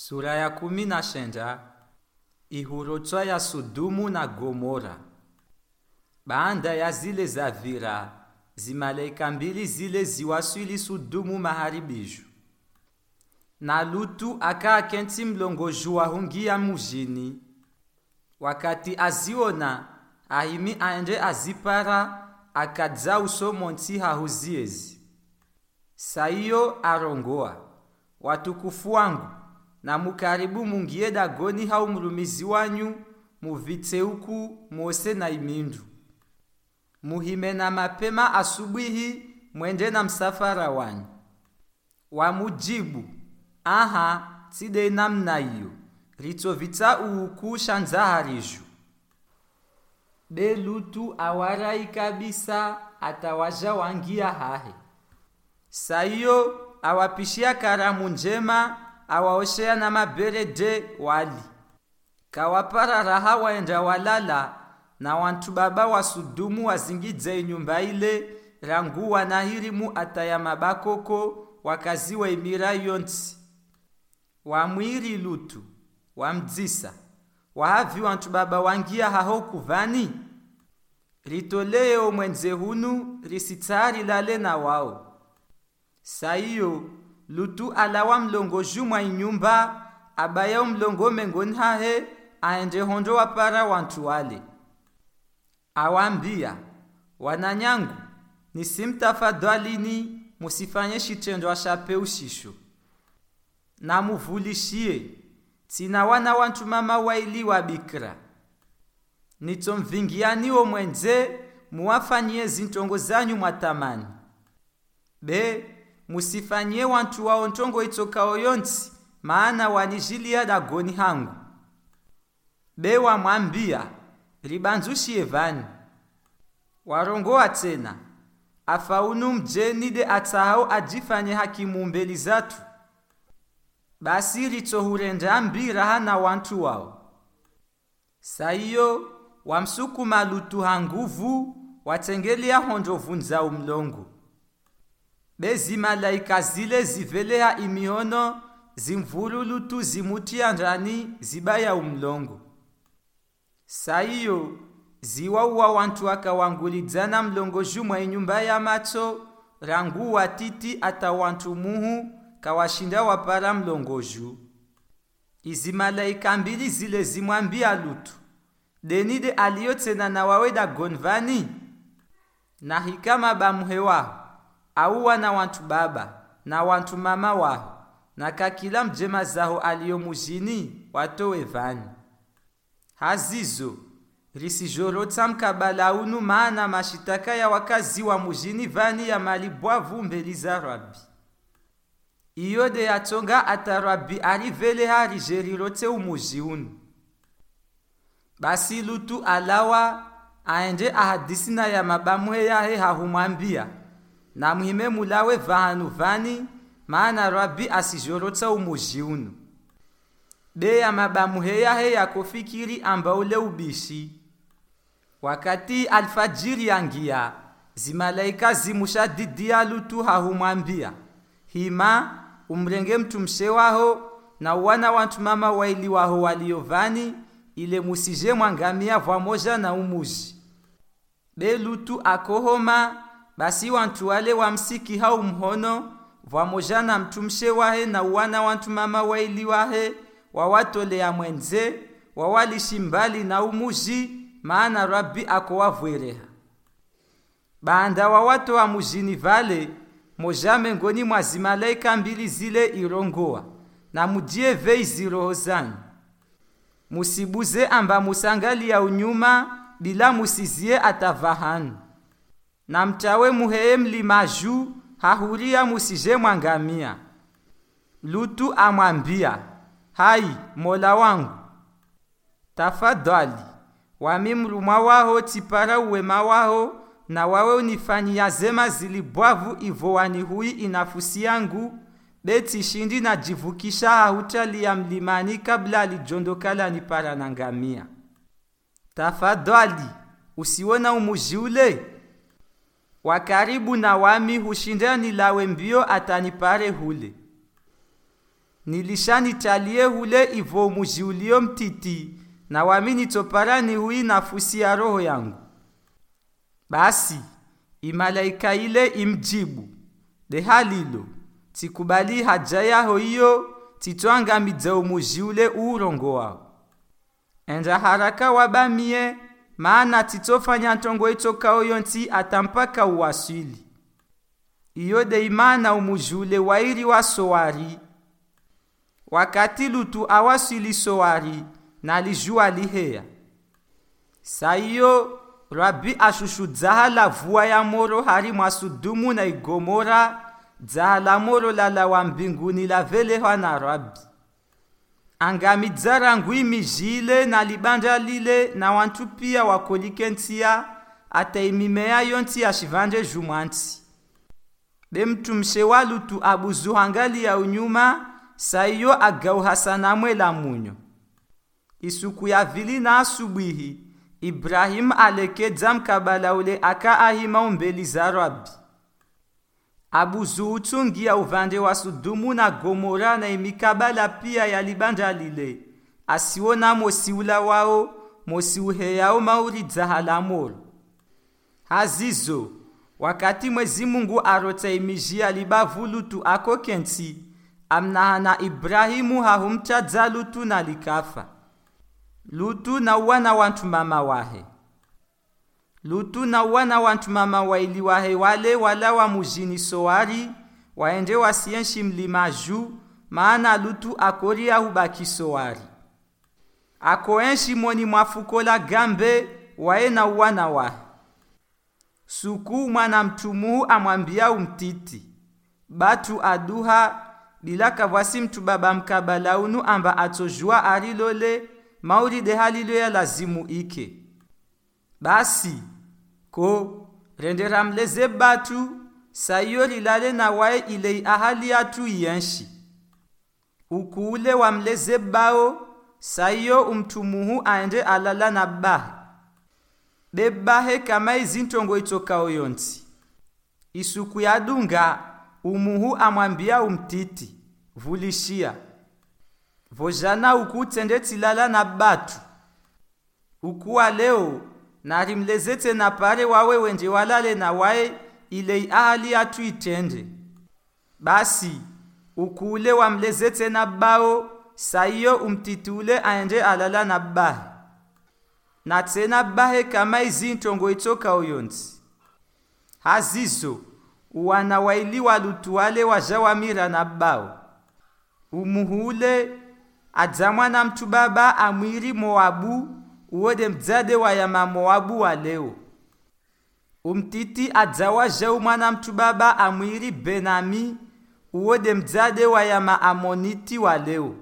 Sura ya kumi na shenda ihurotswa ya Sudumu na Gomora. Baanda ya zile za vira zimalaika mbili zile ziwaswili Sudumu maharibisho na Lutu akaa kenti mlongoju wahungia mujini. Wakati aziona ahimi aende azipara akadza uso monti hahuziezi. Saiyo arongoa watukufu wangu na mukaribu mungiye dagoni hau mulumizi wanyu muvitse uku mose na imindu. Muhime na mapema asubuhi mwende na msafara wanyu. Wamujibu aha tsidei namna iyo. Ritsovitsa uuku shanzahariju. Belutu awarai kabisa atawaja wangia hahe. Saiyo awapishia karamu njema awaoshea na maberede wali. Kawapara raha waenda walala na wantu baba wasudumu wazingidze nyumba ile rangu hirimu ataya mabakoko wakaziwa imira yonsi. Wamwiri lutu wamdzisa wahavi wantu baba wangia haho kuvani? Ritoleo mwenze hunu risitsari lale na wao. Saiyo lutu alawa mlongo jumwa inyumba abaya mlongo mengoni hahe aende hondo wapara wantu wale. Awambia wananyangu nisimtafadhalini musifanye shitendo ashape ushisho na muvulishie tina wana wantu mama waili wa bikira nitomvingianiwo mwenze muwafanyie zintongo zanyu mwatamani. Be musifanyie wantu wao ntongo itsokao yonsi maana wanijilia dagoni hangu. Bewa mwambia libanzushi vani warongoa tena afaunu mjenide atsahau ajifanye hakimu mbeli zatu. Basi ritsohurenda mbira hana wantu wao. Saiyo wamsukuma lutu hanguvu watengelia hondovu nzau mlongo bezimalaika zile zivelea imiono zimvulu lutu zimutia ndani zibaya umlongo. Saiyo ziwauwa wantu akawangulidzana mlongo jumwa inyumba ya matso rangu wa titi ata wantu muhu kawashinda wapara mlongoju izi malaika mbili zile zimwambia lutu denide aliyotsena na waweda gonvani? Na hikama bamuhe waho auwa na wantu baba na wantu mama waho na kakila mjema zaho aliyo mujini watowe vani. Hazizo risijorotsa mkabala unu maana mashitaka ya wakazi wa mujini vani ya mali bwavu mbeli za rabi iyo de yatsonga ata rabi arivele harijerirotse umuji unu. Basi lutu alawa aende ahadisina ya mabamue yahe hahumwambia na mwime mulawe vahanu vani maana rabi asijorotsa umuji unu be ya heya kofikiri ambaule ubishi wakati alfajiri yangia zimalaika zimushadidia lutu hahumwambia hima umrenge mtumshe waho na wana wantu mama waili waho waliovani ile musije mwangamia vwamoja na umuji belutu akohoma basi wantu wale wamsiki hau mhono vwamoja mtumshe wahe na uwana wantu mama waili wahe wawatolea mwenze wawalishi mbali na umuji maana rabi akowavwereha banda wawato wa mujini vale moja mengoni mwa zimalaika mbili zile irongoa na mujie vei ziroho zanyu musibuze amba musangalia unyuma bila musizie atavahanu na mtawe muheye mlima juu hahuria musije mwangamia. Lutu amwambia hai mola wangu. Tafadhali wami mrumwa waho tipara uwema waho na wawe unifanyia zema zilibwavu ivo wanihui inafusi yangu beti shindi na jivukisha hahutalia mlimani kabla alijondokala nipara na ngamia. Tafadhali usiwona umuji ule wakaribu na wami hushindani nilawe mbio atanipare hule. Nilishanitalie hule ivo mujiulio mtiti na wami nitoparani hui nafusi ya roho yangu. Basi imalaika ile imjibu dehalilo tikubali haja yaho iyo titwangamidza umuji ule uurongo wao. Enda haraka wabamie maana titofanya ntongo itokao yonti atampaka uwasili iyo de imana umujule wairi wa sowari. Wakati lutu awasili sowari na lijua liheya saiyo rabi ashushu dzaha la vua ya moro hari mwa sudumu na igomora dzaha la moro lala wa mbinguni lavelehwa na rabi angamidza ngwimi mijile na libanja lile na wantu pia wakolike ntia ata yonti yashivanje jumwanti bemtumshe walutu abuzuhangali ya unyuma saiyo agauhasanamwe la munyo. Isuku ya vili na asubuhi ibrahimu alekedza mkabala ule aka ahima umbeli za rabi abuzu utungia uvande wa sudumu na gomora na imikabala pia ya libanja lile. Asiwona mosiula wao mosiuheyao mauri dzahala moro. Hazizo wakati mwezi mungu arota imijia libavu lutu ako kensi amnahana ibrahimu hahumtadza lutu na likafa. Lutu na wana wantu mama wahe lutu na wana wantu mama waili wahe wale wala wa mujini soari waende wasienshi mlima juu maana lutu akoria hubaki soari. Akoenshi moni mwafukola gambe wae na wana wahe suku mwana mtumuhu amwambia umtiti batu aduha bila kavwasi mtu baba mkabala unu amba atojua alilole mauri de halilo ya lazimu ike. Basi ko rendera mleze batu sayo lilale na wae ilei ahali yatu ukule ukuule wamleze bao sayo umtumuhu aende alala na bahe. Bebahe kama izintongo itokao yonti isuku yadunga umuhu amwambia umtiti vulishia. Vojana ukutende tilala na batu. Ukuwa leo narimlezete na pare wawe wenje walale na wae ile ahali atuitende basi ukule wamlezetse na bao saiyo umtitule aende alala na bahe. Na tena bahe kama izintongo itoka uyonzi. Hazizo wana waili walutu wale wamira na bao. Umuhule adzamwa na mtu baba amwiri moabu uwode mdzade wa yama moabu wa leo. Umtiti adzawa jau mwana mtu baba amwiri benami. Uwede mdzade wa yama amoniti wa leo